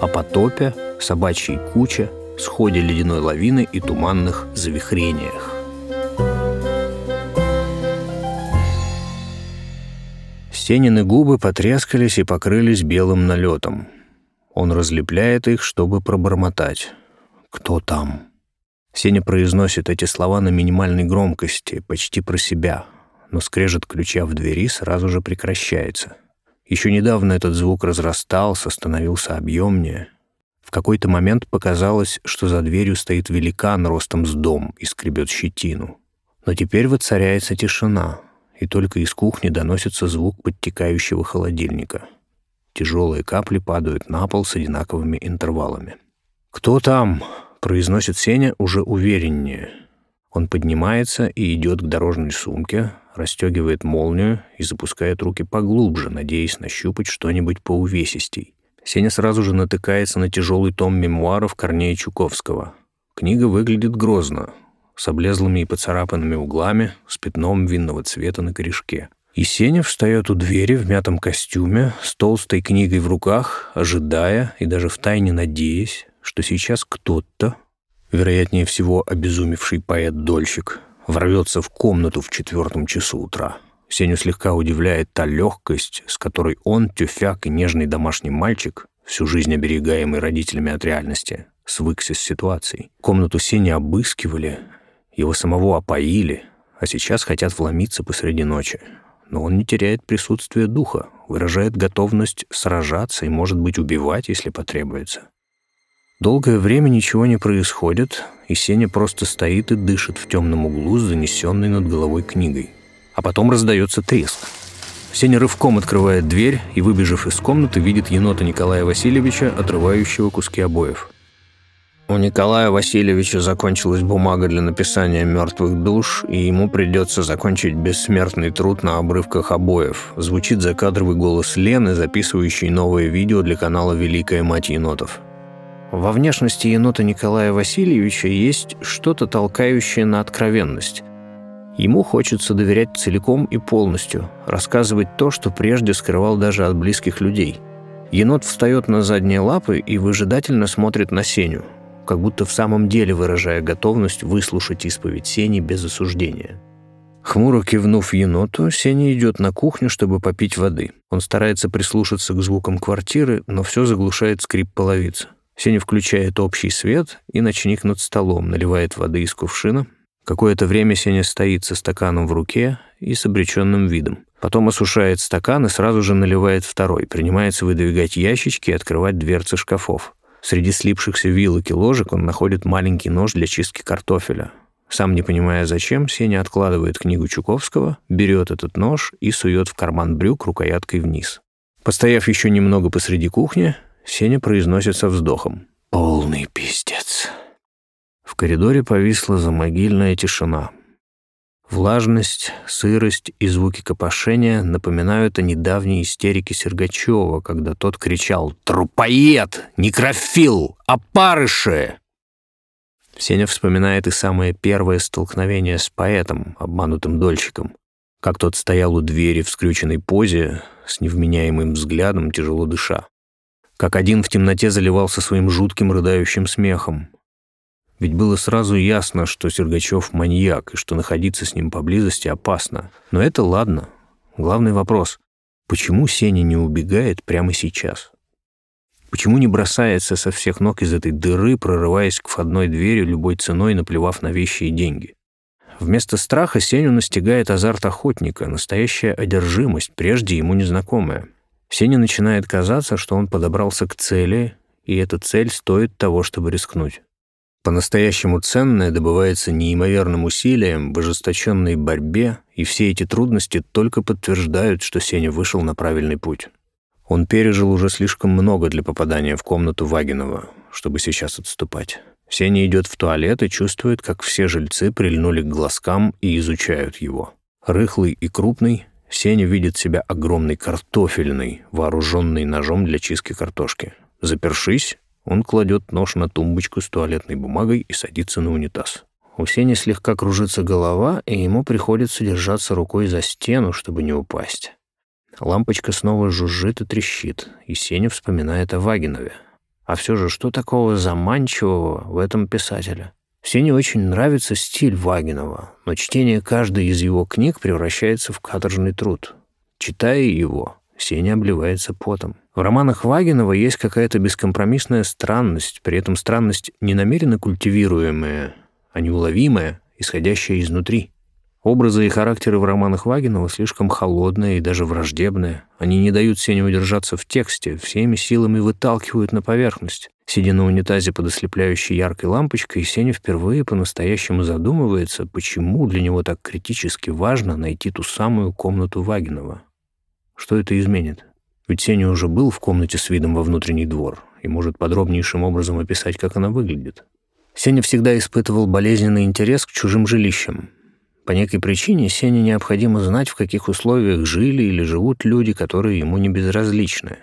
о потопе, собачьей куче, сходе ледяной лавины и туманных завихрениях. Сенины губы потрескались и покрылись белым налетом. Он разлепляет их, чтобы пробормотать. «Кто там?» Сеня произносит эти слова на минимальной громкости, почти про себя, но скрежет ключа в двери сразу же прекращается. Еще недавно этот звук разрастался, становился объемнее. В какой-то момент показалось, что за дверью стоит великан ростом с дом и скребет щетину. Но теперь воцаряется тишина, и только из кухни доносится звук подтекающего холодильника. Тяжелые капли падают на пол с одинаковыми интервалами. «Кто там?» — произносит Сеня уже увереннее. Он поднимается и идет к дорожной сумке, расстегивает молнию и запускает руки поглубже, надеясь нащупать что-нибудь по увесистей. Сеня сразу же натыкается на тяжелый том мемуаров Корнея Чуковского. Книга выглядит грозно, с облезлыми и поцарапанными углами, с пятном винного цвета на корешке. И Сеня встает у двери в мятом костюме, с толстой книгой в руках, ожидая и даже втайне надеясь, что сейчас кто-то, вероятнее всего обезумевший поэт-дольщик, ворвется в комнату в четвертом часу утра. Сеню слегка удивляет та легкость, с которой он, тюфяк и нежный домашний мальчик, всю жизнь оберегаемый родителями от реальности, свыкся с ситуацией. Комнату Сени обыскивали, его самого опоили, а сейчас хотят вломиться посреди ночи. Но он не теряет присутствие духа, выражает готовность сражаться и, может быть, убивать, если потребуется. Долгое время ничего не происходит, и Сеня просто стоит и дышит в темном углу с занесенной над головой книгой. А потом раздается треск. Сеня рывком открывает дверь и, выбежав из комнаты, видит енота Николая Васильевича, отрывающего куски обоев. У Николая Васильевича закончилась бумага для написания «Мертвых душ», и ему придется закончить бессмертный труд на обрывках обоев. Звучит закадровый голос Лены, записывающий новое видео для канала «Великая мать енотов». Во внешности енота Николая Васильевича есть что-то толкающее на откровенность. Ему хочется доверять целиком и полностью, рассказывать то, что прежде скрывал даже от близких людей. Енот встает на задние лапы и выжидательно смотрит на Сеню, как будто в самом деле выражая готовность выслушать исповедь Сени без осуждения. Хмуро кивнув еноту, Сеня идет на кухню, чтобы попить воды. Он старается прислушаться к звукам квартиры, но все заглушает скрип половицы. Сеня включает общий свет и ночник над столом, наливает воды из кувшина. Какое-то время Сеня стоит со стаканом в руке и с обреченным видом. Потом осушает стакан и сразу же наливает второй, принимается выдвигать ящички и открывать дверцы шкафов. Среди слипшихся вилок и ложек он находит маленький нож для чистки картофеля. Сам не понимая зачем, Сеня откладывает книгу Чуковского, берет этот нож и сует в карман брюк рукояткой вниз. Постояв еще немного посреди кухни, Сеня произносит со вздохом. «Полный пиздец». В коридоре повисла замогильная тишина. Влажность, сырость и звуки копошения напоминают о недавней истерике Сергачева, когда тот кричал «Трупоед! Некрофил! Опарыши!» Сеня вспоминает и самое первое столкновение с поэтом, обманутым дольщиком. Как тот стоял у двери в скрюченной позе, с невменяемым взглядом, тяжело дыша как один в темноте заливался своим жутким рыдающим смехом. Ведь было сразу ясно, что Сергачев маньяк, и что находиться с ним поблизости опасно. Но это ладно. Главный вопрос — почему Сеня не убегает прямо сейчас? Почему не бросается со всех ног из этой дыры, прорываясь к входной двери любой ценой, наплевав на вещи и деньги? Вместо страха Сеню настигает азарт охотника, настоящая одержимость, прежде ему незнакомая — Сене начинает казаться, что он подобрался к цели, и эта цель стоит того, чтобы рискнуть. По-настоящему ценное добывается неимоверным усилием, в ожесточенной борьбе, и все эти трудности только подтверждают, что Сеня вышел на правильный путь. Он пережил уже слишком много для попадания в комнату Вагинова, чтобы сейчас отступать. Сеня идет в туалет и чувствует, как все жильцы прильнули к глазкам и изучают его. Рыхлый и крупный, Сеня видит себя огромной картофельной, вооруженной ножом для чистки картошки. Запершись, он кладет нож на тумбочку с туалетной бумагой и садится на унитаз. У Сени слегка кружится голова, и ему приходится держаться рукой за стену, чтобы не упасть. Лампочка снова жужжит и трещит, и Сеня вспоминает о Вагинове. А все же, что такого заманчивого в этом писателе? Сене очень нравится стиль Вагинова, но чтение каждой из его книг превращается в каторжный труд. Читая его, Сеня обливается потом. В романах Вагинова есть какая-то бескомпромиссная странность, при этом странность не намеренно культивируемая, а неуловимая, исходящая изнутри. Образы и характеры в романах Вагинова слишком холодные и даже враждебные. Они не дают Сене удержаться в тексте, всеми силами выталкивают на поверхность. Сидя на унитазе под ослепляющей яркой лампочкой, Сеня впервые по-настоящему задумывается, почему для него так критически важно найти ту самую комнату Вагинова. Что это изменит? Ведь Сеня уже был в комнате с видом во внутренний двор и может подробнейшим образом описать, как она выглядит. Сеня всегда испытывал болезненный интерес к чужим жилищам. По некой причине Сене необходимо знать, в каких условиях жили или живут люди, которые ему не безразличны.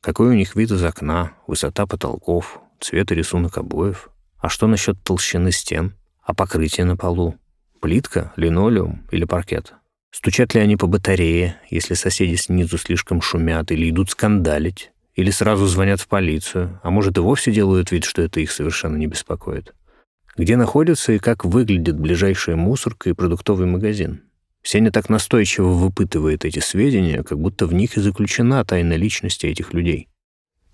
Какой у них вид из окна, высота потолков, цвет и рисунок обоев. А что насчет толщины стен? А покрытие на полу? Плитка, линолеум или паркет? Стучат ли они по батарее, если соседи снизу слишком шумят или идут скандалить? Или сразу звонят в полицию, а может и вовсе делают вид, что это их совершенно не беспокоит? Где находится и как выглядит ближайшая мусорка и продуктовый магазин? Сеня так настойчиво выпытывает эти сведения, как будто в них и заключена тайна личности этих людей.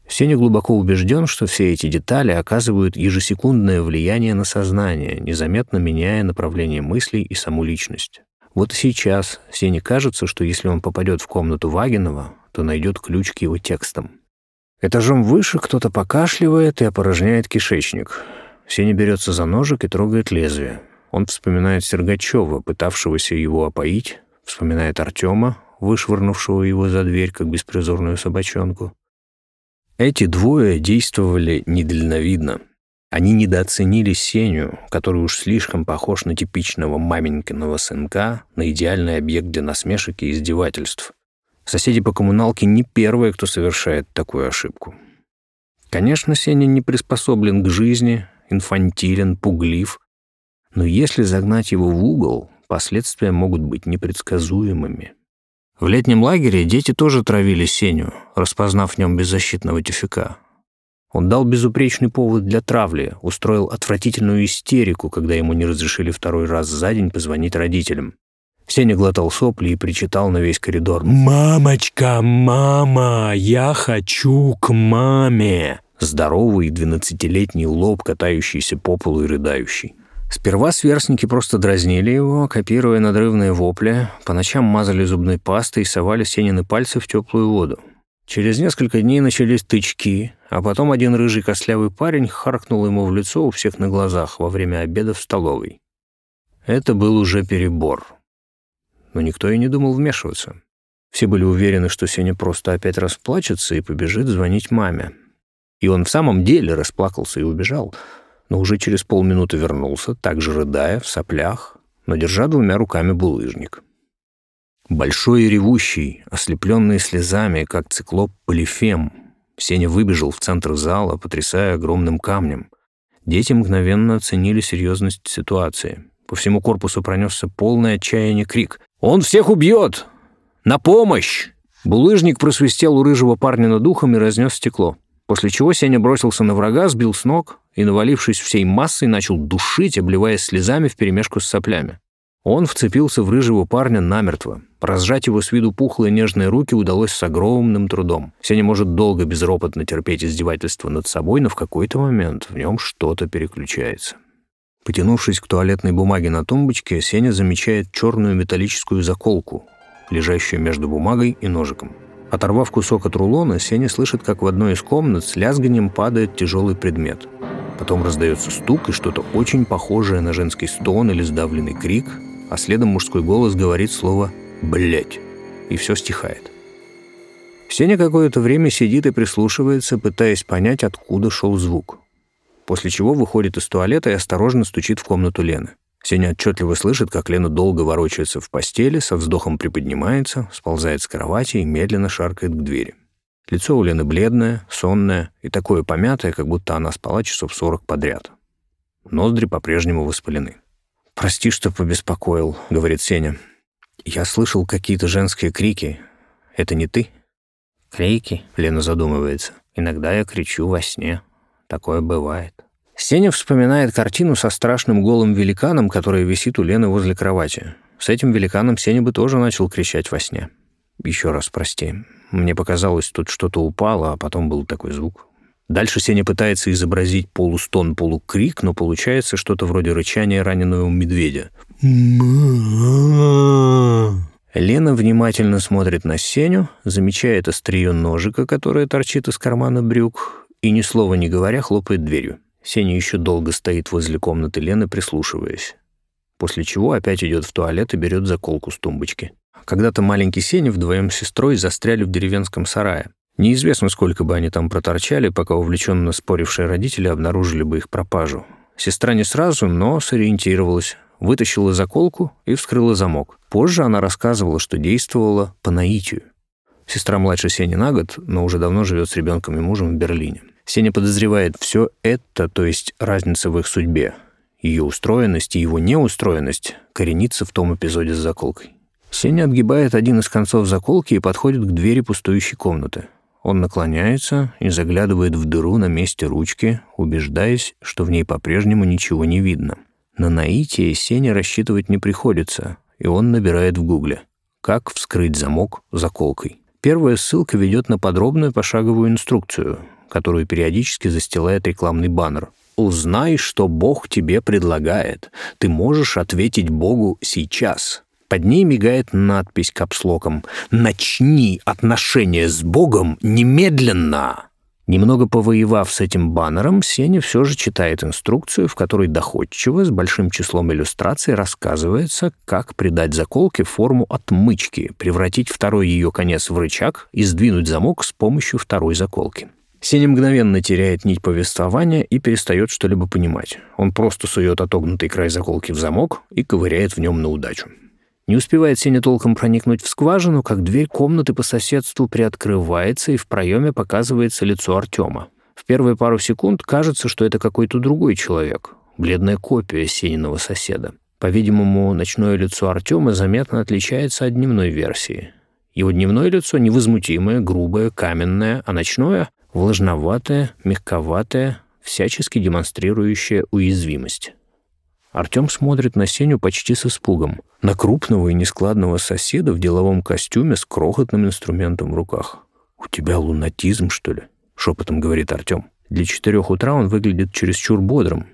Сеня глубоко убежден, что все эти детали оказывают ежесекундное влияние на сознание, незаметно меняя направление мыслей и саму личность. Вот и сейчас Сене кажется, что если он попадет в комнату Вагинова, то найдет ключ к его текстам. Этажом выше кто-то покашливает и опорожняет кишечник. Сеня берется за ножик и трогает лезвие. Он вспоминает Сергачева, пытавшегося его опоить, вспоминает Артема, вышвырнувшего его за дверь, как беспризорную собачонку. Эти двое действовали недальновидно. Они недооценили Сеню, который уж слишком похож на типичного маменькиного сынка, на идеальный объект для насмешек и издевательств. Соседи по коммуналке не первые, кто совершает такую ошибку. Конечно, Сеня не приспособлен к жизни, инфантилен, пуглив, но если загнать его в угол, последствия могут быть непредсказуемыми. В летнем лагере дети тоже травили Сеню, распознав в нем беззащитного тюфяка. Он дал безупречный повод для травли, устроил отвратительную истерику, когда ему не разрешили второй раз за день позвонить родителям. Сеня глотал сопли и причитал на весь коридор. «Мамочка, мама, я хочу к маме!» Здоровый двенадцатилетний лоб, катающийся по полу и рыдающий. Сперва сверстники просто дразнили его, копируя надрывные вопли, по ночам мазали зубной пастой и совали Сенины пальцы в теплую воду. Через несколько дней начались тычки, а потом один рыжий костлявый парень харкнул ему в лицо у всех на глазах во время обеда в столовой. Это был уже перебор. Но никто и не думал вмешиваться. Все были уверены, что Сеня просто опять расплачется и побежит звонить маме. И он в самом деле расплакался и убежал — но уже через полминуты вернулся, также рыдая, в соплях, но держа двумя руками булыжник. Большой и ревущий, ослепленный слезами, как циклоп Полифем, Сеня выбежал в центр зала, потрясая огромным камнем. Дети мгновенно оценили серьезность ситуации. По всему корпусу пронесся полный отчаяние крик. «Он всех убьет! На помощь!» Булыжник просвистел у рыжего парня над ухом и разнес стекло. После чего Сеня бросился на врага, сбил с ног и, навалившись всей массой, начал душить, обливаясь слезами вперемешку с соплями. Он вцепился в рыжего парня намертво. Разжать его с виду пухлые нежные руки удалось с огромным трудом. Сеня может долго безропотно терпеть издевательство над собой, но в какой-то момент в нем что-то переключается. Потянувшись к туалетной бумаге на тумбочке, Сеня замечает черную металлическую заколку, лежащую между бумагой и ножиком. Оторвав кусок от рулона, Сеня слышит, как в одной из комнат с лязганием падает тяжелый предмет. Потом раздается стук и что-то очень похожее на женский стон или сдавленный крик, а следом мужской голос говорит слово «блядь», и все стихает. Сеня какое-то время сидит и прислушивается, пытаясь понять, откуда шел звук. После чего выходит из туалета и осторожно стучит в комнату Лены. Сеня отчетливо слышит, как Лена долго ворочается в постели, со вздохом приподнимается, сползает с кровати и медленно шаркает к двери. Лицо у Лены бледное, сонное и такое помятое, как будто она спала часов сорок подряд. Ноздри по-прежнему воспалены. «Прости, что побеспокоил», — говорит Сеня. «Я слышал какие-то женские крики. Это не ты?» «Крики?» — Лена задумывается. «Иногда я кричу во сне». Такое бывает. Сеня вспоминает картину со страшным голым великаном, которая висит у Лены возле кровати. С этим великаном Сеня бы тоже начал кричать во сне. Еще раз прости. Мне показалось, тут что-то упало, а потом был такой звук. Дальше Сеня пытается изобразить полустон, полукрик, но получается что-то вроде рычания раненого медведя. Лена внимательно смотрит на Сеню, замечает острие ножика, которое торчит из кармана брюк, и, ни слова не говоря, хлопает дверью. Сеня еще долго стоит возле комнаты Лены, прислушиваясь. После чего опять идет в туалет и берет заколку с тумбочки. Когда-то маленький Сеня вдвоем с сестрой застряли в деревенском сарае. Неизвестно, сколько бы они там проторчали, пока увлеченно спорившие родители обнаружили бы их пропажу. Сестра не сразу, но сориентировалась, вытащила заколку и вскрыла замок. Позже она рассказывала, что действовала по наитию. Сестра младше Сени на год, но уже давно живет с ребенком и мужем в Берлине. Сеня подозревает все это, то есть разница в их судьбе. Ее устроенность и его неустроенность коренится в том эпизоде с заколкой. Сеня отгибает один из концов заколки и подходит к двери пустующей комнаты. Он наклоняется и заглядывает в дыру на месте ручки, убеждаясь, что в ней по-прежнему ничего не видно. На наитие Сене рассчитывать не приходится, и он набирает в гугле «Как вскрыть замок заколкой». Первая ссылка ведет на подробную пошаговую инструкцию, которую периодически застилает рекламный баннер. «Узнай, что Бог тебе предлагает. Ты можешь ответить Богу сейчас». Под ней мигает надпись капслоком «Начни отношения с Богом немедленно!» Немного повоевав с этим баннером, Сеня все же читает инструкцию, в которой доходчиво, с большим числом иллюстраций, рассказывается, как придать заколке форму отмычки, превратить второй ее конец в рычаг и сдвинуть замок с помощью второй заколки. Сеня мгновенно теряет нить повествования и перестает что-либо понимать. Он просто сует отогнутый край заколки в замок и ковыряет в нем на удачу. Не успевает Сеня толком проникнуть в скважину, как дверь комнаты по соседству приоткрывается, и в проеме показывается лицо Артема. В первые пару секунд кажется, что это какой-то другой человек, бледная копия Сениного соседа. По-видимому, ночное лицо Артема заметно отличается от дневной версии. Его дневное лицо невозмутимое, грубое, каменное, а ночное — влажноватое, мягковатое, всячески демонстрирующее уязвимость. Артем смотрит на Сеню почти с испугом. На крупного и нескладного соседа в деловом костюме с крохотным инструментом в руках. «У тебя лунатизм, что ли?» — шепотом говорит Артем. Для четырех утра он выглядит чересчур бодрым,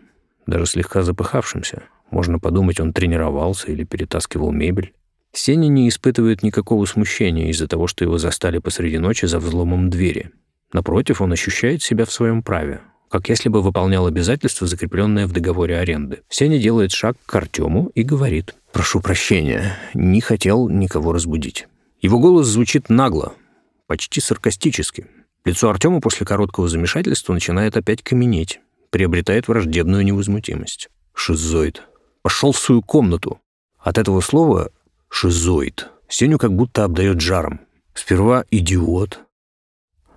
даже слегка запыхавшимся. Можно подумать, он тренировался или перетаскивал мебель. Сеня не испытывает никакого смущения из-за того, что его застали посреди ночи за взломом двери. Напротив, он ощущает себя в своем праве как если бы выполнял обязательство, закрепленное в договоре аренды. Сеня делает шаг к Артему и говорит. «Прошу прощения, не хотел никого разбудить». Его голос звучит нагло, почти саркастически. Лицо Артема после короткого замешательства начинает опять каменеть, приобретает враждебную невозмутимость. «Шизоид. Пошел в свою комнату». От этого слова «шизоид» Сеню как будто обдает жаром. Сперва «идиот»,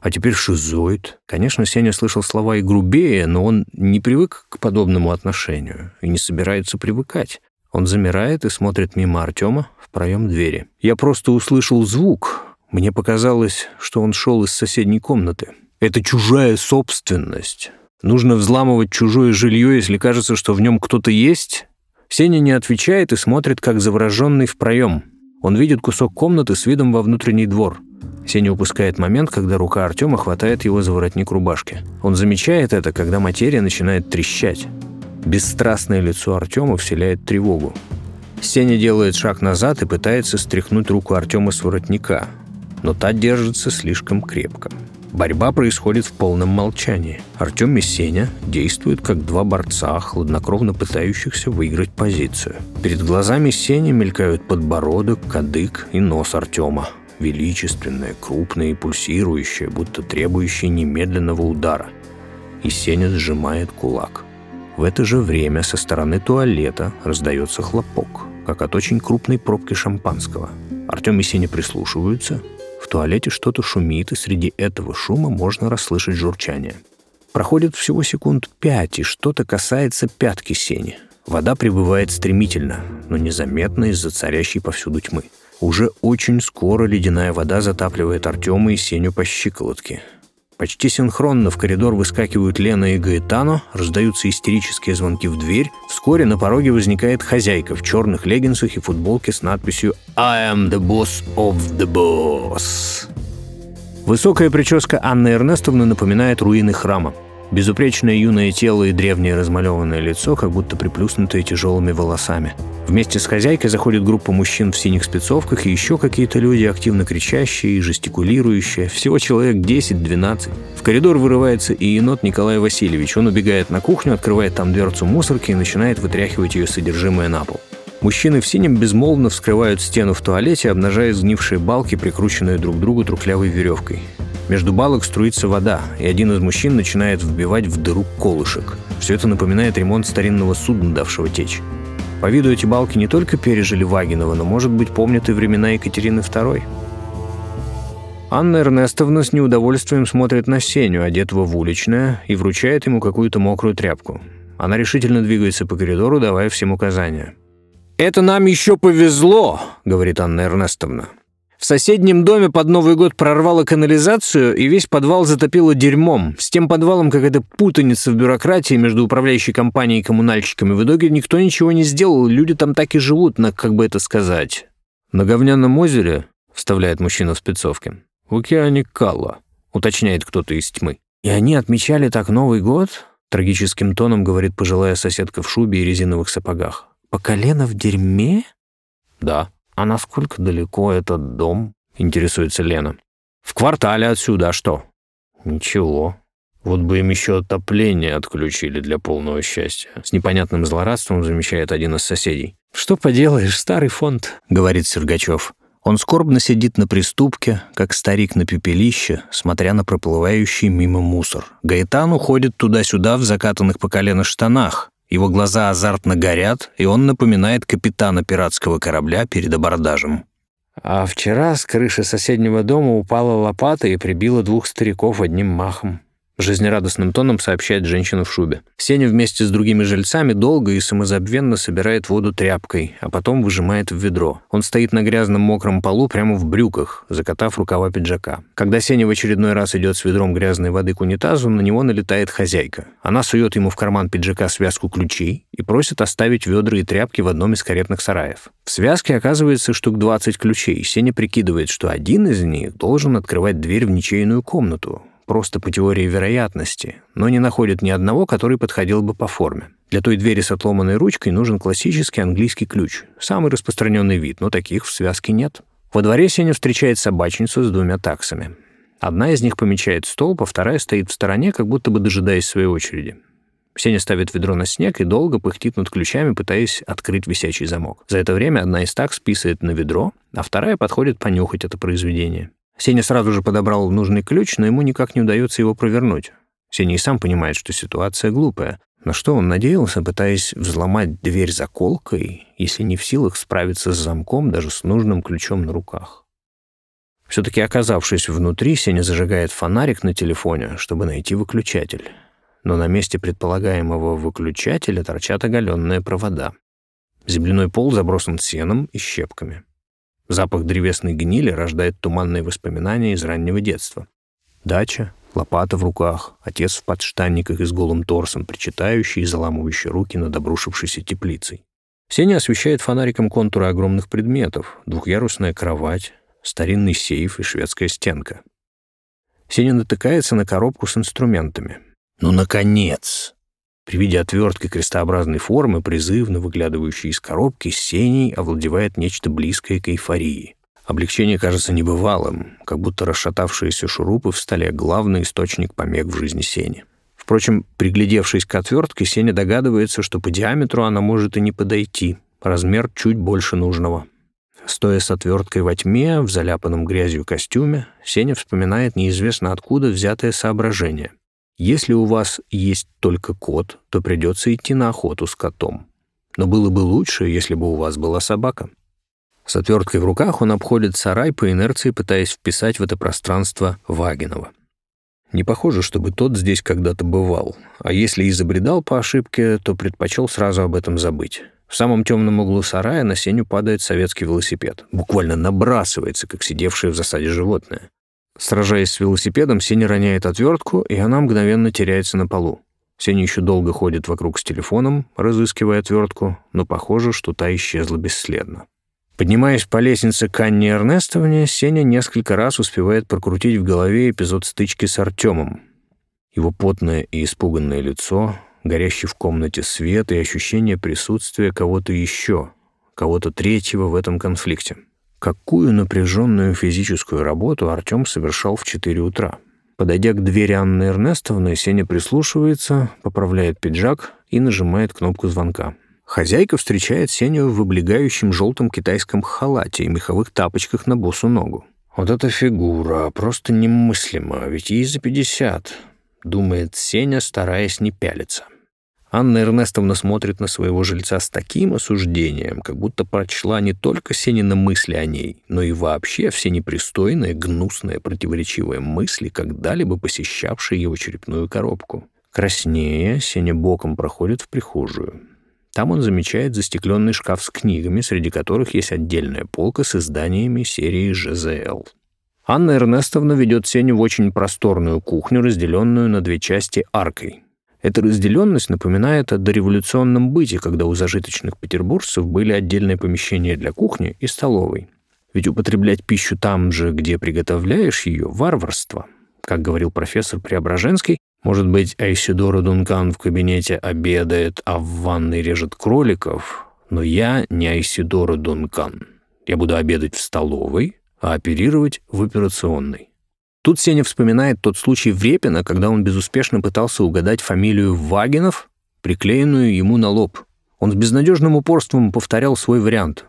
а теперь шизоид. Конечно, Сеня слышал слова и грубее, но он не привык к подобному отношению и не собирается привыкать. Он замирает и смотрит мимо Артема в проем двери. Я просто услышал звук. Мне показалось, что он шел из соседней комнаты. Это чужая собственность. Нужно взламывать чужое жилье, если кажется, что в нем кто-то есть? Сеня не отвечает и смотрит, как завороженный в проем. Он видит кусок комнаты с видом во внутренний двор — Сеня упускает момент, когда рука Артема хватает его за воротник рубашки. Он замечает это, когда материя начинает трещать. Бесстрастное лицо Артема вселяет тревогу. Сеня делает шаг назад и пытается стряхнуть руку Артема с воротника, но та держится слишком крепко. Борьба происходит в полном молчании. Артем и Сеня действуют как два борца, хладнокровно пытающихся выиграть позицию. Перед глазами Сени мелькают подбородок, кадык и нос Артема величественное, крупное и пульсирующее, будто требующее немедленного удара. И Сеня сжимает кулак. В это же время со стороны туалета раздается хлопок, как от очень крупной пробки шампанского. Артем и Сеня прислушиваются. В туалете что-то шумит, и среди этого шума можно расслышать журчание. Проходит всего секунд пять, и что-то касается пятки Сени. Вода прибывает стремительно, но незаметно из-за царящей повсюду тьмы. Уже очень скоро ледяная вода затапливает Артема и Сеню по щиколотке. Почти синхронно в коридор выскакивают Лена и Гаэтано, раздаются истерические звонки в дверь. Вскоре на пороге возникает хозяйка в черных леггинсах и футболке с надписью «I am the boss of the boss». Высокая прическа Анны Эрнестовны напоминает руины храма. Безупречное юное тело и древнее размалеванное лицо, как будто приплюснутое тяжелыми волосами. Вместе с хозяйкой заходит группа мужчин в синих спецовках и еще какие-то люди, активно кричащие и жестикулирующие. Всего человек 10-12. В коридор вырывается и енот Николай Васильевич. Он убегает на кухню, открывает там дверцу мусорки и начинает вытряхивать ее содержимое на пол. Мужчины в синем безмолвно вскрывают стену в туалете, обнажая сгнившие балки, прикрученные друг к другу трухлявой веревкой. Между балок струится вода, и один из мужчин начинает вбивать в дыру колышек. Все это напоминает ремонт старинного судна, давшего течь. По виду эти балки не только пережили Вагинова, но, может быть, помнят и времена Екатерины II. Анна Эрнестовна с неудовольствием смотрит на Сеню, одетого в уличное, и вручает ему какую-то мокрую тряпку. Она решительно двигается по коридору, давая всем указания. «Это нам еще повезло», — говорит Анна Эрнестовна. В соседнем доме под Новый год прорвало канализацию, и весь подвал затопило дерьмом. С тем подвалом какая-то путаница в бюрократии между управляющей компанией и коммунальщиками. В итоге никто ничего не сделал, люди там так и живут, на, как бы это сказать. «На говняном озере», — вставляет мужчина в спецовке, — «в океане Калла», — уточняет кто-то из тьмы. «И они отмечали так Новый год?» — трагическим тоном говорит пожилая соседка в шубе и резиновых сапогах. «По колено в дерьме?» «Да», «А насколько далеко этот дом?» — интересуется Лена. «В квартале отсюда, а что?» «Ничего. Вот бы им еще отопление отключили для полного счастья». С непонятным злорадством замечает один из соседей. «Что поделаешь, старый фонд», — говорит Сергачев. Он скорбно сидит на приступке, как старик на пепелище, смотря на проплывающий мимо мусор. Гаэтан уходит туда-сюда в закатанных по колено штанах, его глаза азартно горят, и он напоминает капитана пиратского корабля перед абордажем. А вчера с крыши соседнего дома упала лопата и прибила двух стариков одним махом. Жизнерадостным тоном сообщает женщина в шубе. Сеня вместе с другими жильцами долго и самозабвенно собирает воду тряпкой, а потом выжимает в ведро. Он стоит на грязном мокром полу прямо в брюках, закатав рукава пиджака. Когда Сеня в очередной раз идет с ведром грязной воды к унитазу, на него налетает хозяйка. Она сует ему в карман пиджака связку ключей и просит оставить ведра и тряпки в одном из каретных сараев. В связке оказывается штук 20 ключей. Сеня прикидывает, что один из них должен открывать дверь в ничейную комнату просто по теории вероятности, но не находит ни одного, который подходил бы по форме. Для той двери с отломанной ручкой нужен классический английский ключ. Самый распространенный вид, но таких в связке нет. Во дворе Сеня встречает собачницу с двумя таксами. Одна из них помечает столб, а вторая стоит в стороне, как будто бы дожидаясь своей очереди. Сеня ставит ведро на снег и долго пыхтит над ключами, пытаясь открыть висячий замок. За это время одна из такс писает на ведро, а вторая подходит понюхать это произведение. Сеня сразу же подобрал нужный ключ, но ему никак не удается его провернуть. Сеня и сам понимает, что ситуация глупая. На что он надеялся, пытаясь взломать дверь заколкой, если не в силах справиться с замком даже с нужным ключом на руках? Все-таки оказавшись внутри, Сеня зажигает фонарик на телефоне, чтобы найти выключатель. Но на месте предполагаемого выключателя торчат оголенные провода. Земляной пол забросан сеном и щепками. Запах древесной гнили рождает туманные воспоминания из раннего детства. Дача, лопата в руках, отец в подштанниках и с голым торсом, причитающий и заламывающий руки над обрушившейся теплицей. Сеня освещает фонариком контуры огромных предметов, двухъярусная кровать, старинный сейф и шведская стенка. Сеня натыкается на коробку с инструментами. «Ну, наконец!» При виде отвертки крестообразной формы, призывно выглядывающей из коробки, сеней овладевает нечто близкое к эйфории. Облегчение кажется небывалым, как будто расшатавшиеся шурупы в столе — главный источник помех в жизни Сени. Впрочем, приглядевшись к отвертке, Сеня догадывается, что по диаметру она может и не подойти, размер чуть больше нужного. Стоя с отверткой во тьме, в заляпанном грязью костюме, Сеня вспоминает неизвестно откуда взятое соображение — если у вас есть только кот, то придется идти на охоту с котом. Но было бы лучше, если бы у вас была собака. С отверткой в руках он обходит сарай по инерции, пытаясь вписать в это пространство Вагинова. Не похоже, чтобы тот здесь когда-то бывал, а если и забредал по ошибке, то предпочел сразу об этом забыть. В самом темном углу сарая на сеню падает советский велосипед. Буквально набрасывается, как сидевшее в засаде животное. Сражаясь с велосипедом, Сеня роняет отвертку, и она мгновенно теряется на полу. Сеня еще долго ходит вокруг с телефоном, разыскивая отвертку, но похоже, что та исчезла бесследно. Поднимаясь по лестнице к Анне Эрнестовне, Сеня несколько раз успевает прокрутить в голове эпизод стычки с Артемом. Его потное и испуганное лицо, горящий в комнате свет и ощущение присутствия кого-то еще, кого-то третьего в этом конфликте. Какую напряженную физическую работу Артем совершал в 4 утра. Подойдя к двери Анны Эрнестовны, Сеня прислушивается, поправляет пиджак и нажимает кнопку звонка. Хозяйка встречает Сеню в облегающем желтом китайском халате и меховых тапочках на босу ногу. «Вот эта фигура просто немыслима, ведь ей за пятьдесят», — думает Сеня, стараясь не пялиться. Анна Эрнестовна смотрит на своего жильца с таким осуждением, как будто прочла не только Сенина мысли о ней, но и вообще все непристойные, гнусные, противоречивые мысли, когда-либо посещавшие его черепную коробку. Краснее, Сеня боком проходит в прихожую. Там он замечает застекленный шкаф с книгами, среди которых есть отдельная полка с изданиями серии ЖЗЛ. Анна Эрнестовна ведет Сеню в очень просторную кухню, разделенную на две части аркой. Эта разделенность напоминает о дореволюционном быте, когда у зажиточных петербуржцев были отдельные помещения для кухни и столовой. Ведь употреблять пищу там же, где приготовляешь ее, варварство. Как говорил профессор Преображенский, может быть, Айсидора Дункан в кабинете обедает, а в ванной режет кроликов, но я не Айсидора Дункан. Я буду обедать в столовой, а оперировать в операционной. Тут Сеня вспоминает тот случай в Репино, когда он безуспешно пытался угадать фамилию Вагинов, приклеенную ему на лоб. Он с безнадежным упорством повторял свой вариант.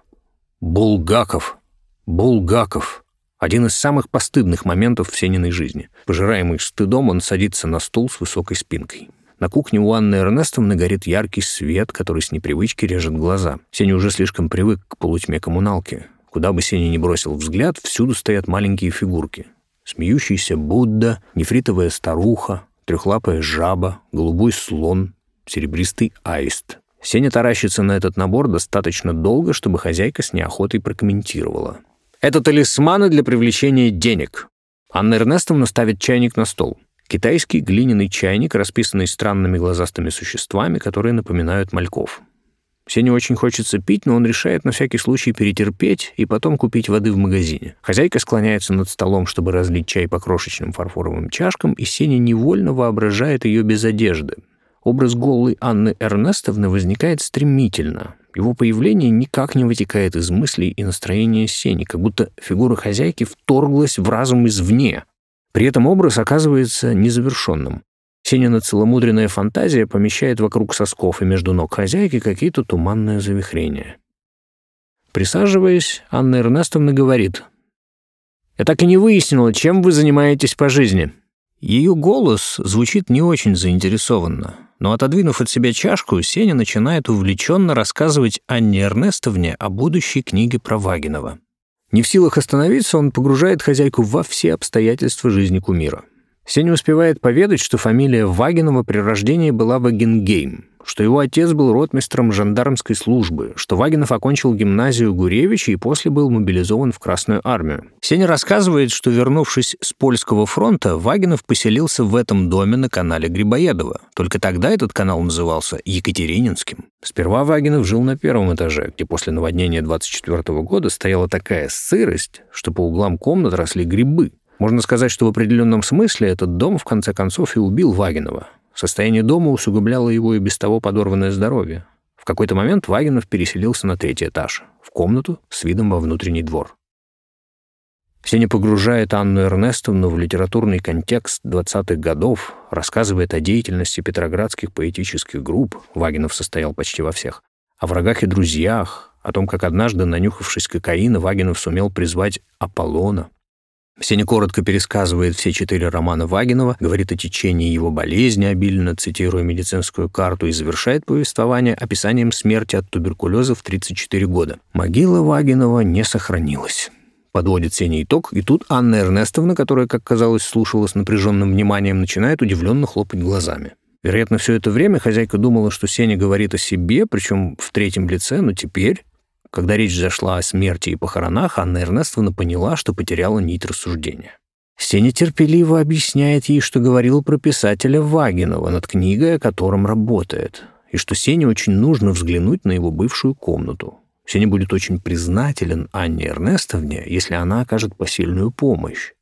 «Булгаков! Булгаков!» Один из самых постыдных моментов в Сениной жизни. Пожираемый стыдом, он садится на стул с высокой спинкой. На кухне у Анны Эрнестовны горит яркий свет, который с непривычки режет глаза. Сеня уже слишком привык к полутьме коммуналки. Куда бы Сеня ни бросил взгляд, всюду стоят маленькие фигурки смеющийся Будда, нефритовая старуха, трехлапая жаба, голубой слон, серебристый аист. Сеня таращится на этот набор достаточно долго, чтобы хозяйка с неохотой прокомментировала. «Это талисманы для привлечения денег». Анна Эрнестовна ставит чайник на стол. Китайский глиняный чайник, расписанный странными глазастыми существами, которые напоминают мальков. Сене очень хочется пить, но он решает на всякий случай перетерпеть и потом купить воды в магазине. Хозяйка склоняется над столом, чтобы разлить чай по крошечным фарфоровым чашкам, и Сеня невольно воображает ее без одежды. Образ голой Анны Эрнестовны возникает стремительно. Его появление никак не вытекает из мыслей и настроения Сени, как будто фигура хозяйки вторглась в разум извне. При этом образ оказывается незавершенным. Синина целомудренная фантазия помещает вокруг сосков и между ног хозяйки какие-то туманные завихрения. Присаживаясь, Анна Эрнестовна говорит. «Я так и не выяснила, чем вы занимаетесь по жизни». Ее голос звучит не очень заинтересованно, но, отодвинув от себя чашку, Сеня начинает увлеченно рассказывать Анне Эрнестовне о будущей книге про Вагинова. Не в силах остановиться, он погружает хозяйку во все обстоятельства жизни кумира. Сеня успевает поведать, что фамилия Вагинова при рождении была Вагенгейм, что его отец был ротмистром жандармской службы, что Вагинов окончил гимназию Гуревича и после был мобилизован в Красную армию. Сеня рассказывает, что, вернувшись с польского фронта, Вагинов поселился в этом доме на канале Грибоедова. Только тогда этот канал назывался Екатерининским. Сперва Вагинов жил на первом этаже, где после наводнения 24 года стояла такая сырость, что по углам комнат росли грибы. Можно сказать, что в определенном смысле этот дом в конце концов и убил Вагинова. Состояние дома усугубляло его и без того подорванное здоровье. В какой-то момент Вагинов переселился на третий этаж, в комнату с видом во внутренний двор. Сеня погружает Анну Эрнестовну в литературный контекст 20-х годов, рассказывает о деятельности петроградских поэтических групп, Вагинов состоял почти во всех, о врагах и друзьях, о том, как однажды, нанюхавшись кокаина, Вагинов сумел призвать Аполлона, Сеня коротко пересказывает все четыре романа Вагинова, говорит о течении его болезни, обильно цитируя медицинскую карту, и завершает повествование описанием смерти от туберкулеза в 34 года. Могила Вагинова не сохранилась. Подводит Сеня итог, и тут Анна Эрнестовна, которая, как казалось, слушала с напряженным вниманием, начинает удивленно хлопать глазами. Вероятно, все это время хозяйка думала, что Сеня говорит о себе, причем в третьем лице, но теперь когда речь зашла о смерти и похоронах, Анна Эрнестовна поняла, что потеряла нить рассуждения. Сеня терпеливо объясняет ей, что говорил про писателя Вагинова над книгой, о котором работает, и что Сене очень нужно взглянуть на его бывшую комнату. Сеня будет очень признателен Анне Эрнестовне, если она окажет посильную помощь.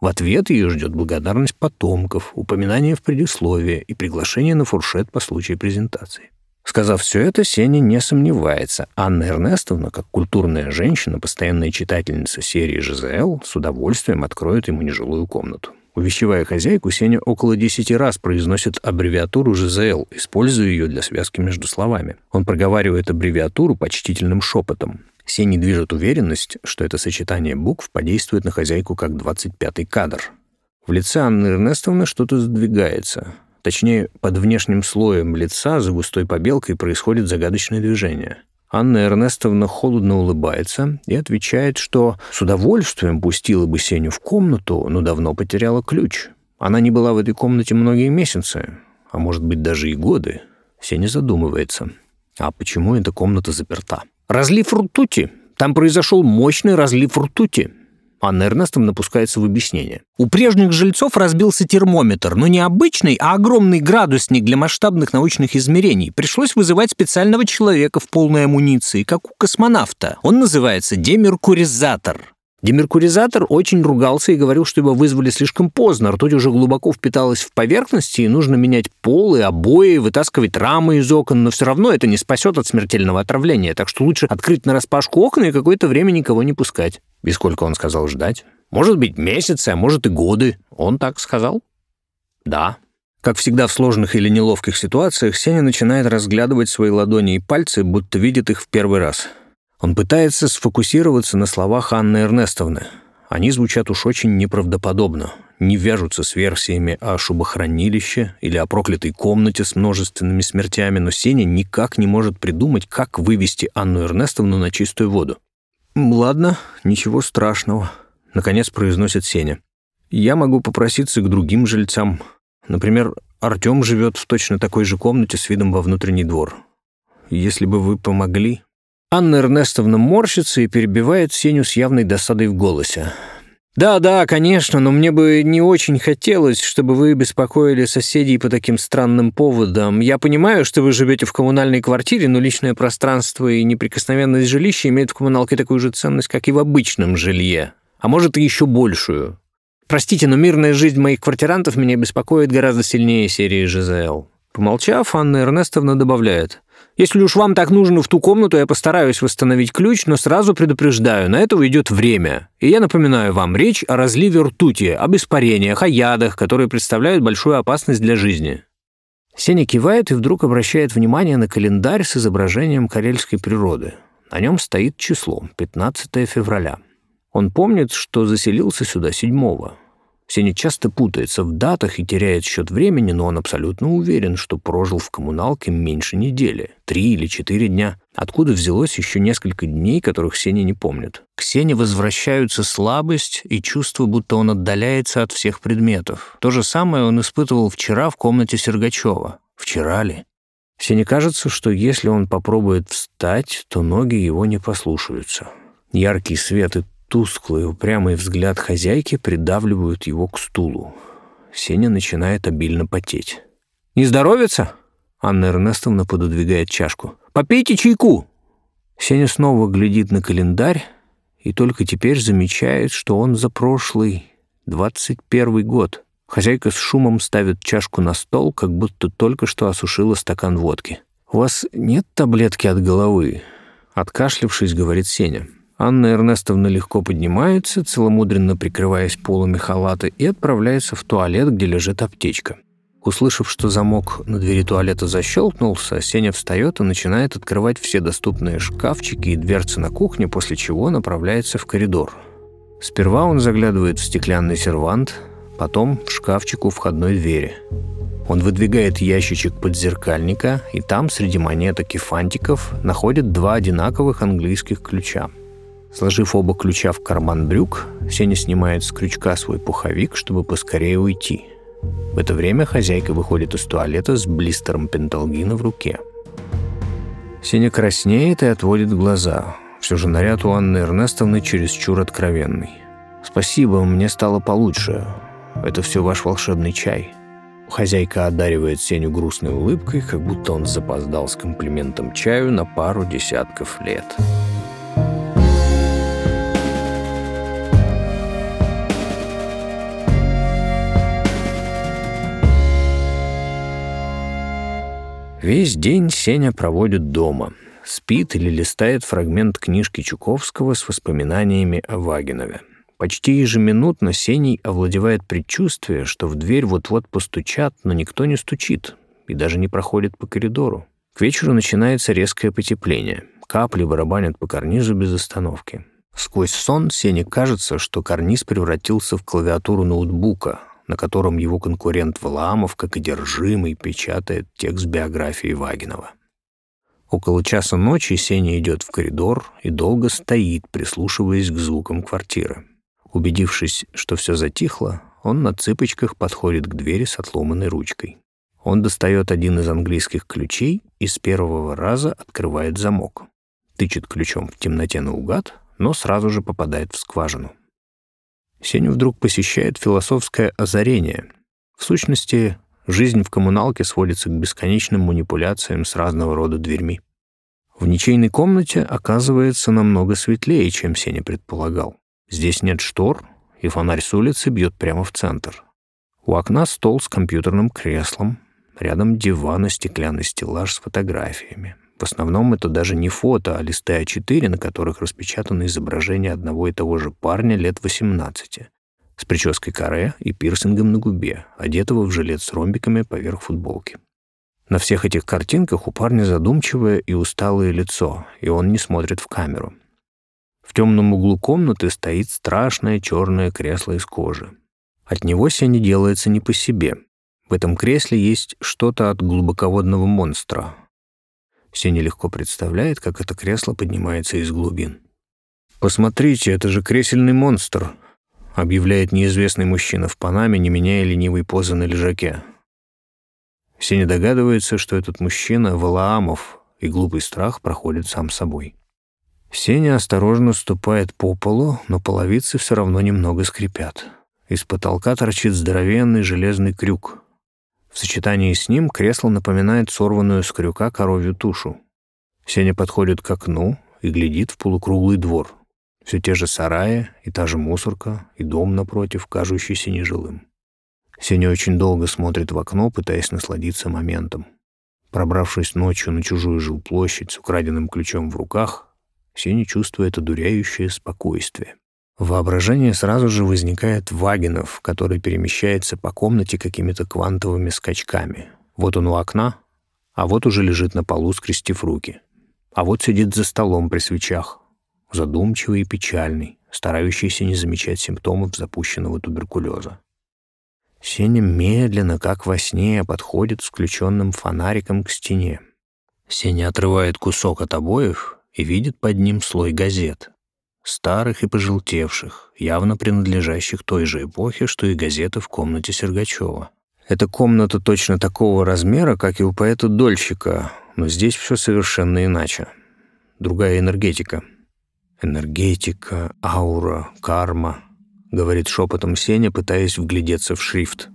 В ответ ее ждет благодарность потомков, упоминание в предисловии и приглашение на фуршет по случаю презентации. Сказав все это, Сеня не сомневается. Анна Эрнестовна, как культурная женщина, постоянная читательница серии ЖЗЛ, с удовольствием откроет ему нежилую комнату. Увещевая хозяйку, Сеня около десяти раз произносит аббревиатуру ЖЗЛ, используя ее для связки между словами. Он проговаривает аббревиатуру почтительным шепотом. Сени движет уверенность, что это сочетание букв подействует на хозяйку как 25-й кадр. В лице Анны Эрнестовны что-то сдвигается. Точнее, под внешним слоем лица за густой побелкой происходит загадочное движение. Анна Эрнестовна холодно улыбается и отвечает, что с удовольствием пустила бы Сеню в комнату, но давно потеряла ключ. Она не была в этой комнате многие месяцы, а может быть даже и годы. Сеня задумывается. А почему эта комната заперта? Разлив ртути. Там произошел мощный разлив ртути. Анна Эрнестовна пускается в объяснение. У прежних жильцов разбился термометр, но не обычный, а огромный градусник для масштабных научных измерений. Пришлось вызывать специального человека в полной амуниции, как у космонавта. Он называется демеркуризатор. Демеркуризатор очень ругался и говорил, что его вызвали слишком поздно, ртуть уже глубоко впиталась в поверхности, и нужно менять полы, обои, вытаскивать рамы из окон, но все равно это не спасет от смертельного отравления, так что лучше открыть нараспашку окна и какое-то время никого не пускать. И сколько он сказал ждать? Может быть, месяцы, а может и годы. Он так сказал? Да. Как всегда в сложных или неловких ситуациях, Сеня начинает разглядывать свои ладони и пальцы, будто видит их в первый раз — он пытается сфокусироваться на словах Анны Эрнестовны. Они звучат уж очень неправдоподобно, не вяжутся с версиями о шубохранилище или о проклятой комнате с множественными смертями, но Сеня никак не может придумать, как вывести Анну Эрнестовну на чистую воду. «Ладно, ничего страшного», — наконец произносит Сеня. «Я могу попроситься к другим жильцам. Например, Артем живет в точно такой же комнате с видом во внутренний двор. Если бы вы помогли...» Анна Эрнестовна морщится и перебивает Сеню с явной досадой в голосе. «Да, да, конечно, но мне бы не очень хотелось, чтобы вы беспокоили соседей по таким странным поводам. Я понимаю, что вы живете в коммунальной квартире, но личное пространство и неприкосновенность жилища имеют в коммуналке такую же ценность, как и в обычном жилье, а может и еще большую. Простите, но мирная жизнь моих квартирантов меня беспокоит гораздо сильнее серии ЖЗЛ». Помолчав, Анна Эрнестовна добавляет – если уж вам так нужно в ту комнату, я постараюсь восстановить ключ, но сразу предупреждаю, на это уйдет время. И я напоминаю вам, речь о разливе ртути, об испарениях, о ядах, которые представляют большую опасность для жизни». Сеня кивает и вдруг обращает внимание на календарь с изображением карельской природы. На нем стоит число — 15 февраля. Он помнит, что заселился сюда седьмого. Сеня часто путается в датах и теряет счет времени, но он абсолютно уверен, что прожил в коммуналке меньше недели, три или четыре дня. Откуда взялось еще несколько дней, которых Сеня не помнит? К Сене возвращаются слабость и чувство, будто он отдаляется от всех предметов. То же самое он испытывал вчера в комнате Сергачева. Вчера ли? Сене кажется, что если он попробует встать, то ноги его не послушаются. Яркий свет и Тусклый, упрямый взгляд хозяйки придавливают его к стулу. Сеня начинает обильно потеть. «Не здоровится?» Анна Эрнестовна пододвигает чашку. «Попейте чайку!» Сеня снова глядит на календарь и только теперь замечает, что он за прошлый, двадцать первый год. Хозяйка с шумом ставит чашку на стол, как будто только что осушила стакан водки. «У вас нет таблетки от головы?» Откашлившись, говорит Сеня. Анна Эрнестовна легко поднимается, целомудренно прикрываясь полами халата, и отправляется в туалет, где лежит аптечка. Услышав, что замок на двери туалета защелкнулся, Сеня встает и начинает открывать все доступные шкафчики и дверцы на кухне, после чего направляется в коридор. Сперва он заглядывает в стеклянный сервант, потом в шкафчик у входной двери. Он выдвигает ящичек подзеркальника, и там, среди монеток и фантиков, находит два одинаковых английских ключа – Сложив оба ключа в карман брюк, Сеня снимает с крючка свой пуховик, чтобы поскорее уйти. В это время хозяйка выходит из туалета с блистером пенталгина в руке. Сеня краснеет и отводит глаза. Все же наряд у Анны Эрнестовны чересчур откровенный. «Спасибо, мне стало получше. Это все ваш волшебный чай». Хозяйка одаривает Сеню грустной улыбкой, как будто он запоздал с комплиментом чаю на пару десятков лет. Весь день Сеня проводит дома. Спит или листает фрагмент книжки Чуковского с воспоминаниями о Вагинове. Почти ежеминутно Сеней овладевает предчувствие, что в дверь вот-вот постучат, но никто не стучит и даже не проходит по коридору. К вечеру начинается резкое потепление. Капли барабанят по карнизу без остановки. Сквозь сон Сене кажется, что карниз превратился в клавиатуру ноутбука, на котором его конкурент Валаамов, как одержимый, печатает текст биографии Вагинова. Около часа ночи Сеня идет в коридор и долго стоит, прислушиваясь к звукам квартиры. Убедившись, что все затихло, он на цыпочках подходит к двери с отломанной ручкой. Он достает один из английских ключей и с первого раза открывает замок. Тычет ключом в темноте наугад, но сразу же попадает в скважину. Сеню вдруг посещает философское озарение. В сущности, жизнь в коммуналке сводится к бесконечным манипуляциям с разного рода дверьми. В ничейной комнате оказывается намного светлее, чем Сеня предполагал. Здесь нет штор, и фонарь с улицы бьет прямо в центр. У окна стол с компьютерным креслом, рядом диван и стеклянный стеллаж с фотографиями. В основном это даже не фото, а листы А4, на которых распечатано изображение одного и того же парня лет 18, с прической каре и пирсингом на губе, одетого в жилет с ромбиками поверх футболки. На всех этих картинках у парня задумчивое и усталое лицо, и он не смотрит в камеру. В темном углу комнаты стоит страшное черное кресло из кожи. От него Сеня делается не по себе. В этом кресле есть что-то от глубоководного монстра. Сеня легко представляет, как это кресло поднимается из глубин. «Посмотрите, это же кресельный монстр», — объявляет неизвестный мужчина в Панаме, не меняя ленивой позы на лежаке. Сеня догадывается, что этот мужчина — Валаамов, и глупый страх проходит сам собой. Сеня осторожно ступает по полу, но половицы все равно немного скрипят. Из потолка торчит здоровенный железный крюк. В сочетании с ним кресло напоминает сорванную с крюка коровью тушу. Сеня подходит к окну и глядит в полукруглый двор. Все те же сараи, и та же мусорка, и дом напротив, кажущийся нежилым. Сеня очень долго смотрит в окно, пытаясь насладиться моментом. Пробравшись ночью на чужую жилплощадь с украденным ключом в руках, Сеня чувствует одуряющее спокойствие. В воображении сразу же возникает Вагинов, который перемещается по комнате какими-то квантовыми скачками. Вот он у окна, а вот уже лежит на полу, скрестив руки. А вот сидит за столом при свечах, задумчивый и печальный, старающийся не замечать симптомов запущенного туберкулеза. Сеня медленно, как во сне, подходит с включенным фонариком к стене. Сеня отрывает кусок от обоев и видит под ним слой газет, старых и пожелтевших, явно принадлежащих той же эпохе, что и газеты в комнате Сергачева. Эта комната точно такого размера, как и у поэта Дольщика, но здесь все совершенно иначе. Другая энергетика. Энергетика, аура, карма, говорит шепотом Сеня, пытаясь вглядеться в шрифт.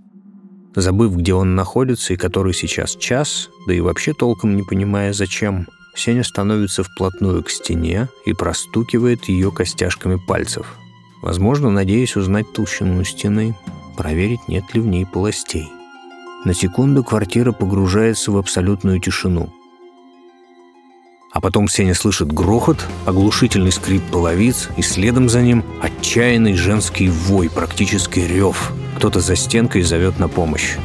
Забыв, где он находится и который сейчас час, да и вообще толком не понимая, зачем, Сеня становится вплотную к стене и простукивает ее костяшками пальцев. Возможно, надеясь узнать толщину стены, проверить, нет ли в ней полостей. На секунду квартира погружается в абсолютную тишину. А потом Сеня слышит грохот, оглушительный скрип половиц, и следом за ним отчаянный женский вой, практически рев. Кто-то за стенкой зовет на помощь.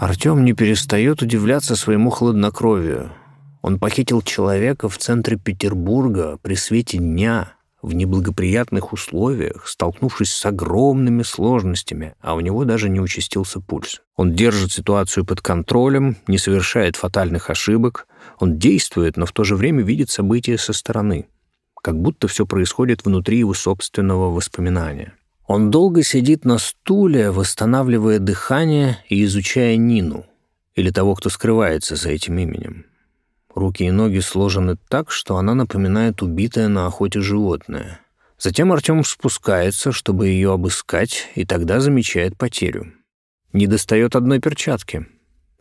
Артем не перестает удивляться своему хладнокровию. Он похитил человека в центре Петербурга при свете дня, в неблагоприятных условиях, столкнувшись с огромными сложностями, а у него даже не участился пульс. Он держит ситуацию под контролем, не совершает фатальных ошибок, он действует, но в то же время видит события со стороны, как будто все происходит внутри его собственного воспоминания. Он долго сидит на стуле, восстанавливая дыхание и изучая Нину, или того, кто скрывается за этим именем. Руки и ноги сложены так, что она напоминает убитое на охоте животное. Затем Артем спускается, чтобы ее обыскать, и тогда замечает потерю. Не достает одной перчатки.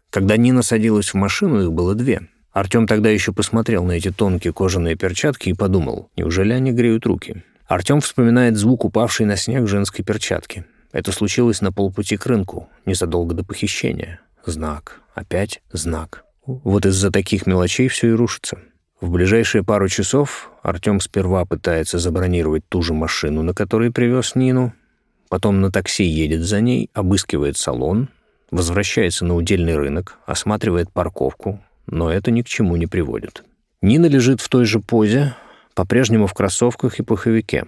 Когда Нина садилась в машину, их было две. Артем тогда еще посмотрел на эти тонкие кожаные перчатки и подумал, неужели они греют руки? Артем вспоминает звук упавшей на снег женской перчатки. Это случилось на полпути к рынку, незадолго до похищения. Знак. Опять знак. Вот из-за таких мелочей все и рушится. В ближайшие пару часов Артем сперва пытается забронировать ту же машину, на которой привез Нину, потом на такси едет за ней, обыскивает салон, возвращается на удельный рынок, осматривает парковку, но это ни к чему не приводит. Нина лежит в той же позе, по-прежнему в кроссовках и пуховике.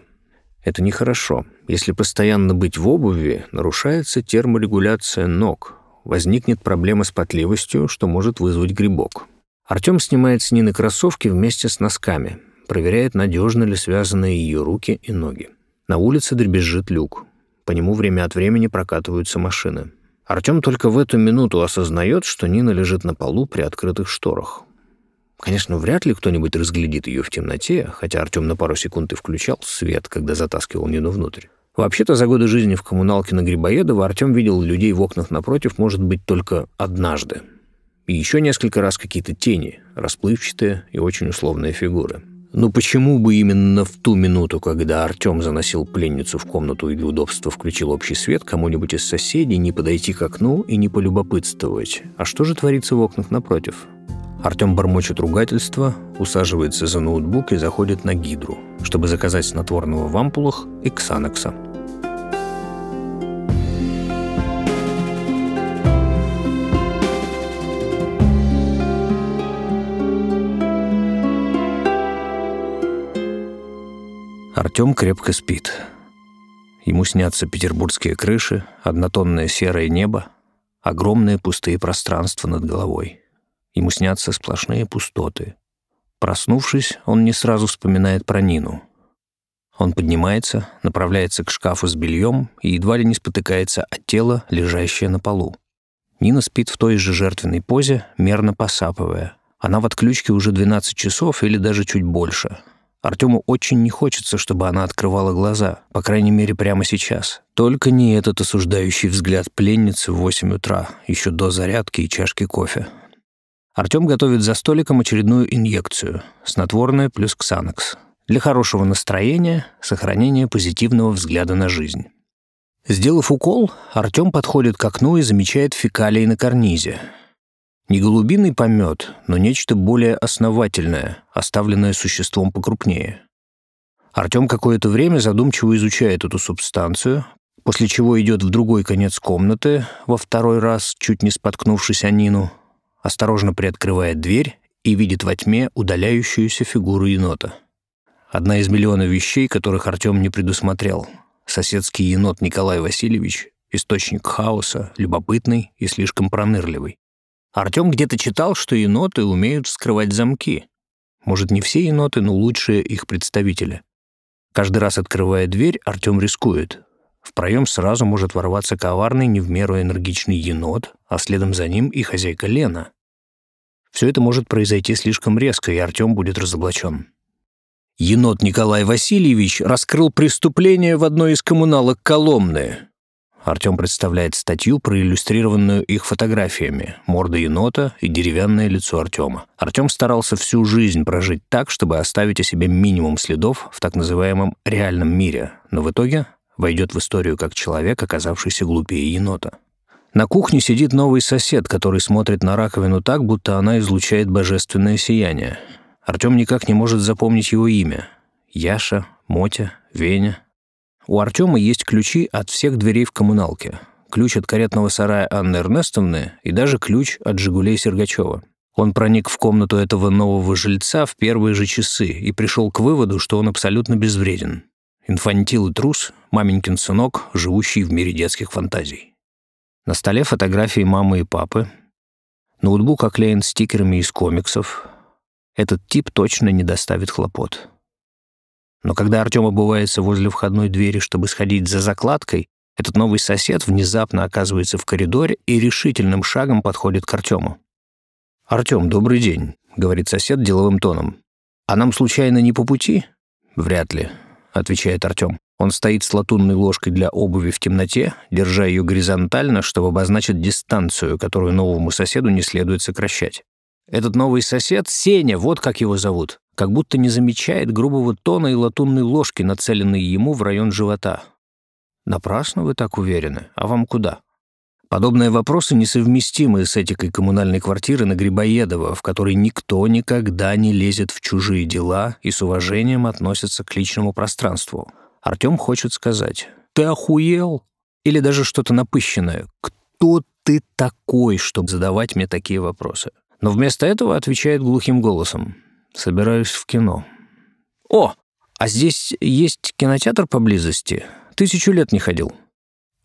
Это нехорошо. Если постоянно быть в обуви, нарушается терморегуляция ног, возникнет проблема с потливостью, что может вызвать грибок. Артем снимает с Нины кроссовки вместе с носками, проверяет, надежно ли связаны ее руки и ноги. На улице дребезжит люк. По нему время от времени прокатываются машины. Артем только в эту минуту осознает, что Нина лежит на полу при открытых шторах. Конечно, вряд ли кто-нибудь разглядит ее в темноте, хотя Артем на пару секунд и включал свет, когда затаскивал Нину внутрь. Вообще-то за годы жизни в коммуналке на Грибоедово Артем видел людей в окнах напротив, может быть, только однажды. И еще несколько раз какие-то тени, расплывчатые и очень условные фигуры. Но почему бы именно в ту минуту, когда Артем заносил пленницу в комнату и для удобства включил общий свет, кому-нибудь из соседей не подойти к окну и не полюбопытствовать? А что же творится в окнах напротив? Артем бормочет ругательство, усаживается за ноутбук и заходит на гидру, чтобы заказать снотворного в ампулах и ксанокса. Артем крепко спит. Ему снятся петербургские крыши, однотонное серое небо, огромные пустые пространства над головой. Ему снятся сплошные пустоты. Проснувшись, он не сразу вспоминает про Нину. Он поднимается, направляется к шкафу с бельем и едва ли не спотыкается от тела, лежащее на полу. Нина спит в той же жертвенной позе, мерно посапывая. Она в отключке уже 12 часов или даже чуть больше — Артему очень не хочется, чтобы она открывала глаза, по крайней мере, прямо сейчас. Только не этот осуждающий взгляд пленницы в 8 утра, еще до зарядки и чашки кофе. Артем готовит за столиком очередную инъекцию, снотворное плюс ксанокс, для хорошего настроения, сохранения позитивного взгляда на жизнь. Сделав укол, Артем подходит к окну и замечает фекалии на карнизе — не голубиный помет, но нечто более основательное, оставленное существом покрупнее. Артем какое-то время задумчиво изучает эту субстанцию, после чего идет в другой конец комнаты, во второй раз, чуть не споткнувшись о Нину, осторожно приоткрывает дверь и видит во тьме удаляющуюся фигуру енота. Одна из миллиона вещей, которых Артем не предусмотрел. Соседский енот Николай Васильевич — источник хаоса, любопытный и слишком пронырливый. Артем где-то читал, что еноты умеют вскрывать замки. Может, не все еноты, но лучшие их представители. Каждый раз открывая дверь, Артем рискует. В проем сразу может ворваться коварный, не в меру энергичный енот, а следом за ним и хозяйка Лена. Все это может произойти слишком резко, и Артем будет разоблачен. Енот Николай Васильевич раскрыл преступление в одной из коммуналок Коломны. Артем представляет статью, проиллюстрированную их фотографиями, морда енота и деревянное лицо Артема. Артем старался всю жизнь прожить так, чтобы оставить о себе минимум следов в так называемом реальном мире, но в итоге войдет в историю как человек, оказавшийся глупее енота. На кухне сидит новый сосед, который смотрит на раковину так, будто она излучает божественное сияние. Артем никак не может запомнить его имя. Яша, Мотя, Веня — у Артема есть ключи от всех дверей в коммуналке. Ключ от каретного сарая Анны Эрнестовны и даже ключ от «Жигулей» Сергачева. Он проник в комнату этого нового жильца в первые же часы и пришел к выводу, что он абсолютно безвреден. Инфантил и трус, маменькин сынок, живущий в мире детских фантазий. На столе фотографии мамы и папы. Ноутбук оклеен стикерами из комиксов. Этот тип точно не доставит хлопот. Но когда Артем обувается возле входной двери, чтобы сходить за закладкой, этот новый сосед внезапно оказывается в коридоре и решительным шагом подходит к Артему. «Артем, добрый день», — говорит сосед деловым тоном. «А нам случайно не по пути?» «Вряд ли», — отвечает Артем. Он стоит с латунной ложкой для обуви в темноте, держа ее горизонтально, чтобы обозначить дистанцию, которую новому соседу не следует сокращать. Этот новый сосед — Сеня, вот как его зовут, как будто не замечает грубого тона и латунной ложки, нацеленной ему в район живота. Напрасно вы так уверены. А вам куда? Подобные вопросы несовместимы с этикой коммунальной квартиры на Грибоедово, в которой никто никогда не лезет в чужие дела и с уважением относится к личному пространству. Артем хочет сказать «Ты охуел?» или даже что-то напыщенное «Кто ты такой, чтобы задавать мне такие вопросы?» Но вместо этого отвечает глухим голосом «Собираюсь в кино». «О, а здесь есть кинотеатр поблизости? Тысячу лет не ходил».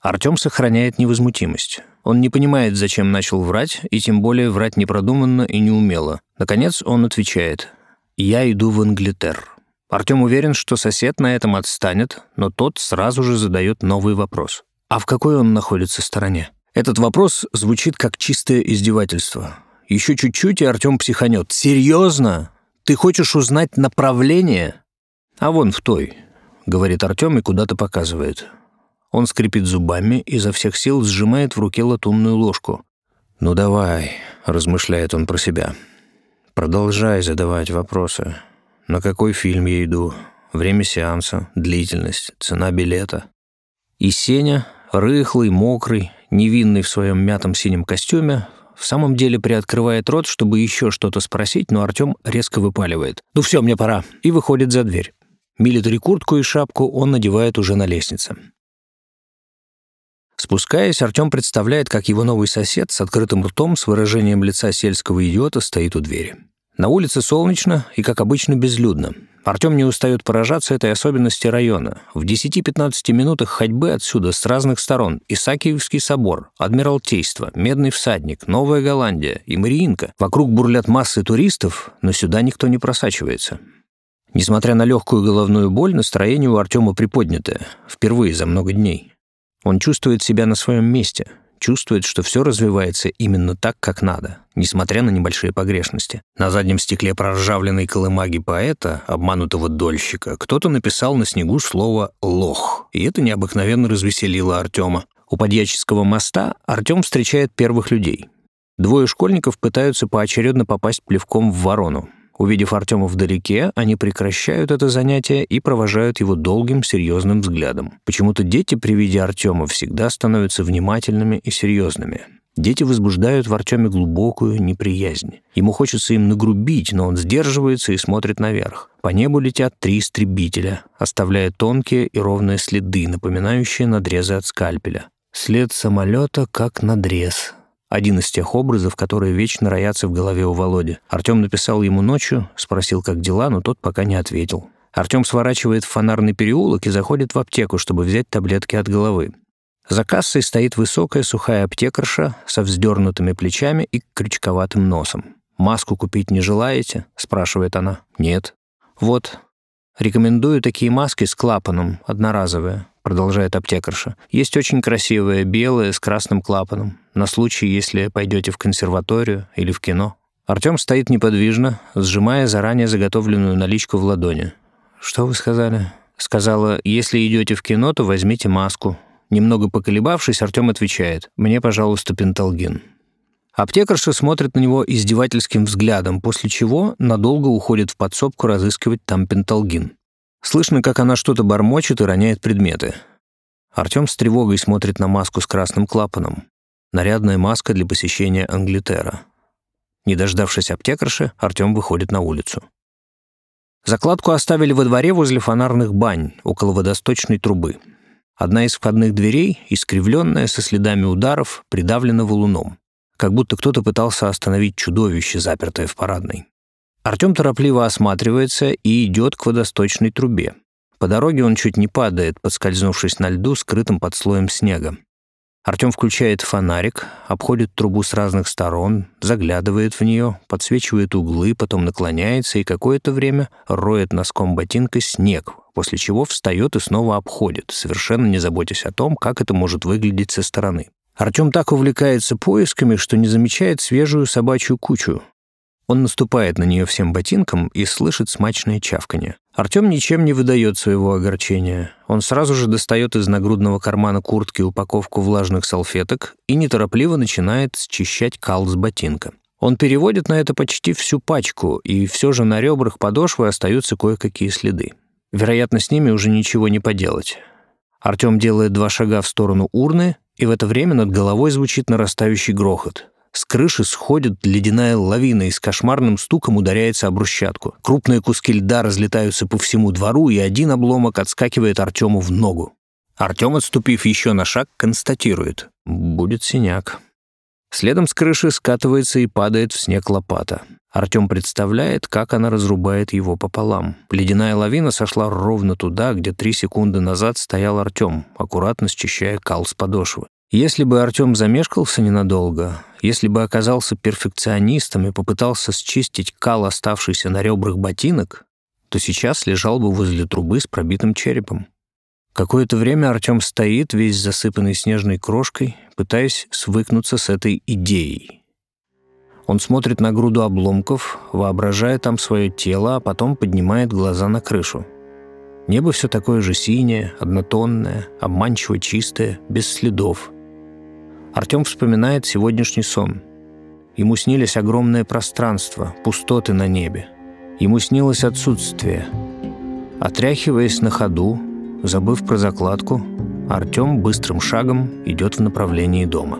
Артем сохраняет невозмутимость. Он не понимает, зачем начал врать, и тем более врать непродуманно и неумело. Наконец он отвечает «Я иду в Англитер». Артем уверен, что сосед на этом отстанет, но тот сразу же задает новый вопрос. А в какой он находится стороне? Этот вопрос звучит как чистое издевательство. Еще чуть-чуть, и Артем психанет. «Серьезно? Ты хочешь узнать направление?» «А вон в той», — говорит Артем и куда-то показывает. Он скрипит зубами и изо всех сил сжимает в руке латунную ложку. «Ну давай», — размышляет он про себя. «Продолжай задавать вопросы. На какой фильм я иду? Время сеанса, длительность, цена билета?» И Сеня, рыхлый, мокрый, невинный в своем мятом синем костюме, в самом деле приоткрывает рот, чтобы еще что-то спросить, но Артем резко выпаливает. «Ну все, мне пора», и выходит за дверь. Милитари куртку и шапку он надевает уже на лестнице. Спускаясь, Артем представляет, как его новый сосед с открытым ртом с выражением лица сельского идиота стоит у двери. На улице солнечно и, как обычно, безлюдно. Артем не устает поражаться этой особенности района. В 10-15 минутах ходьбы отсюда с разных сторон Исаакиевский собор, Адмиралтейство, Медный всадник, Новая Голландия и Мариинка. Вокруг бурлят массы туристов, но сюда никто не просачивается. Несмотря на легкую головную боль, настроение у Артема приподнятое, впервые за много дней. Он чувствует себя на своем месте — чувствует, что все развивается именно так, как надо, несмотря на небольшие погрешности. На заднем стекле проржавленной колымаги поэта, обманутого дольщика, кто-то написал на снегу слово «лох», и это необыкновенно развеселило Артема. У подьяческого моста Артем встречает первых людей. Двое школьников пытаются поочередно попасть плевком в ворону. Увидев Артема вдалеке, они прекращают это занятие и провожают его долгим, серьезным взглядом. Почему-то дети при виде Артема всегда становятся внимательными и серьезными. Дети возбуждают в Артеме глубокую неприязнь. Ему хочется им нагрубить, но он сдерживается и смотрит наверх. По небу летят три истребителя, оставляя тонкие и ровные следы, напоминающие надрезы от скальпеля. След самолета как надрез, один из тех образов, которые вечно роятся в голове у Володи. Артем написал ему ночью, спросил, как дела, но тот пока не ответил. Артем сворачивает в фонарный переулок и заходит в аптеку, чтобы взять таблетки от головы. За кассой стоит высокая сухая аптекарша со вздернутыми плечами и крючковатым носом. «Маску купить не желаете?» — спрашивает она. «Нет». «Вот. Рекомендую такие маски с клапаном, одноразовые продолжает аптекарша. Есть очень красивые, белые, с красным клапаном, на случай, если пойдете в консерваторию или в кино. Артем стоит неподвижно, сжимая заранее заготовленную наличку в ладони. «Что вы сказали?» Сказала, «Если идете в кино, то возьмите маску». Немного поколебавшись, Артем отвечает, «Мне, пожалуйста, пенталгин». Аптекарша смотрит на него издевательским взглядом, после чего надолго уходит в подсобку разыскивать там пенталгин. Слышно, как она что-то бормочет и роняет предметы. Артем с тревогой смотрит на маску с красным клапаном. Нарядная маска для посещения Англитера. Не дождавшись аптекарши, Артем выходит на улицу. Закладку оставили во дворе возле фонарных бань, около водосточной трубы. Одна из входных дверей, искривленная, со следами ударов, придавлена валуном, как будто кто-то пытался остановить чудовище, запертое в парадной. Артем торопливо осматривается и идет к водосточной трубе. По дороге он чуть не падает, подскользнувшись на льду, скрытым под слоем снега. Артем включает фонарик, обходит трубу с разных сторон, заглядывает в нее, подсвечивает углы, потом наклоняется и какое-то время роет носком ботинка снег, после чего встает и снова обходит, совершенно не заботясь о том, как это может выглядеть со стороны. Артем так увлекается поисками, что не замечает свежую собачью кучу. Он наступает на нее всем ботинком и слышит смачное чавканье. Артем ничем не выдает своего огорчения. Он сразу же достает из нагрудного кармана куртки упаковку влажных салфеток и неторопливо начинает счищать кал с ботинка. Он переводит на это почти всю пачку, и все же на ребрах подошвы остаются кое-какие следы. Вероятно, с ними уже ничего не поделать. Артем делает два шага в сторону урны, и в это время над головой звучит нарастающий грохот. С крыши сходит ледяная лавина и с кошмарным стуком ударяется о брусчатку. Крупные куски льда разлетаются по всему двору, и один обломок отскакивает Артему в ногу. Артем, отступив еще на шаг, констатирует — будет синяк. Следом с крыши скатывается и падает в снег лопата. Артем представляет, как она разрубает его пополам. Ледяная лавина сошла ровно туда, где три секунды назад стоял Артем, аккуратно счищая кал с подошвы. Если бы Артем замешкался ненадолго, если бы оказался перфекционистом и попытался счистить кал, оставшийся на ребрах ботинок, то сейчас лежал бы возле трубы с пробитым черепом. Какое-то время Артем стоит, весь засыпанный снежной крошкой, пытаясь свыкнуться с этой идеей. Он смотрит на груду обломков, воображая там свое тело, а потом поднимает глаза на крышу. Небо все такое же синее, однотонное, обманчиво чистое, без следов. Артем вспоминает сегодняшний сон. Ему снились огромное пространство, пустоты на небе. Ему снилось отсутствие. Отряхиваясь на ходу, забыв про закладку, Артем быстрым шагом идет в направлении дома.